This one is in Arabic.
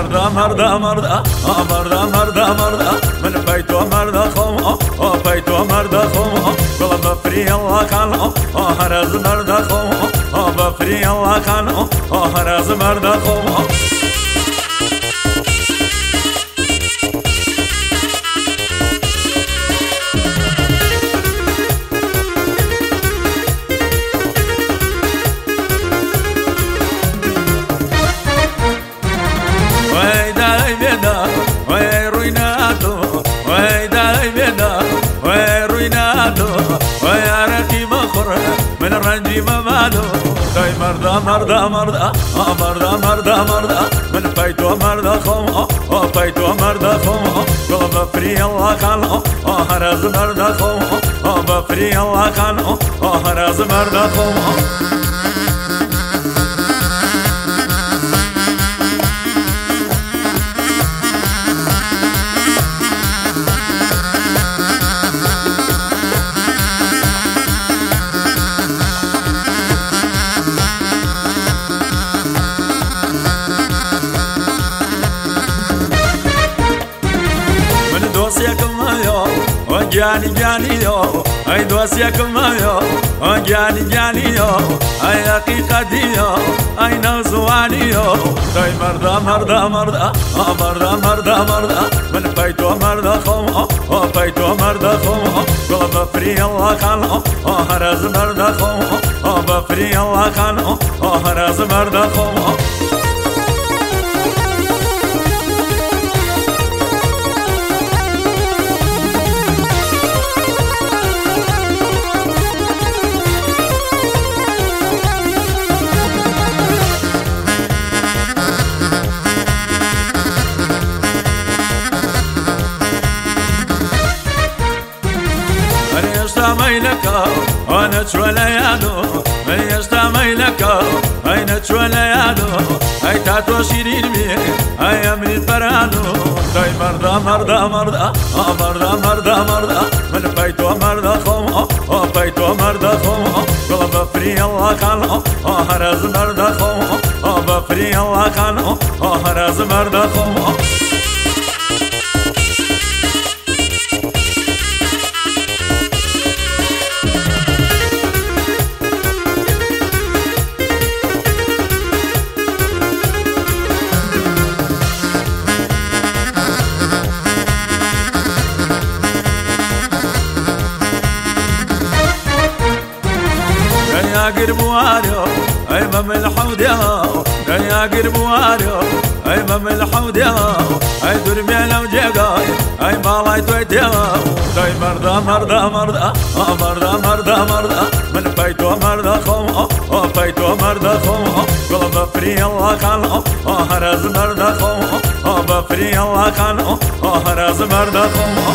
مردا مردا مردا. آ مردا مردا مردا. من پیتو مردا خوم آ پیتو مردا خوم گل بفری الله کن آ هر از مردا خوم آ بفری الله کن آ هر از مردا من الرنجي ما مالو. داي مرضى مرضى مرضى مرضى مرضى مرضى من فايتو مرضى خوم. فايتو مرضى خوم. بفري الله كان هرز مرضى خوم. بفري الله كان هرز مرضى خوم. جاني جاني يو اي دوسيكم يو جاني جاني يو اي حقيقتي يو اي نوزواني يو داي مردا مردا مردا مردا مردا مردا من بيتو مردا خوم بيتو مردا خوم بفري الله كان هرز مردا خوم بفري الله كان هرز مردا خوم يستميلك وأنا تشوليانو من يستميلك أين تشوليانو أي تاتو شيرين مي أي من الفرانو داي مرضى مرضى مرضى مرضى مرضى مرضى من بيتو مرضى خوم بيتو مرضى خوم والله بفري الله كان هرز مرضى خوم بفري الله كان هرز مرضى خوم قرب واريو أي مم الحود يا يا قرب واريو أي مم الحود يا أي درمي لو جاي أي مالاي تويت يا داي مرضى مرضى مرضى مرضى مرضى مرضى من بيتو مرضى خوم بيتو مرضى خوم قل بفري الله كان هرز مرضى خوم بفري الله كان هرز مرضى خوم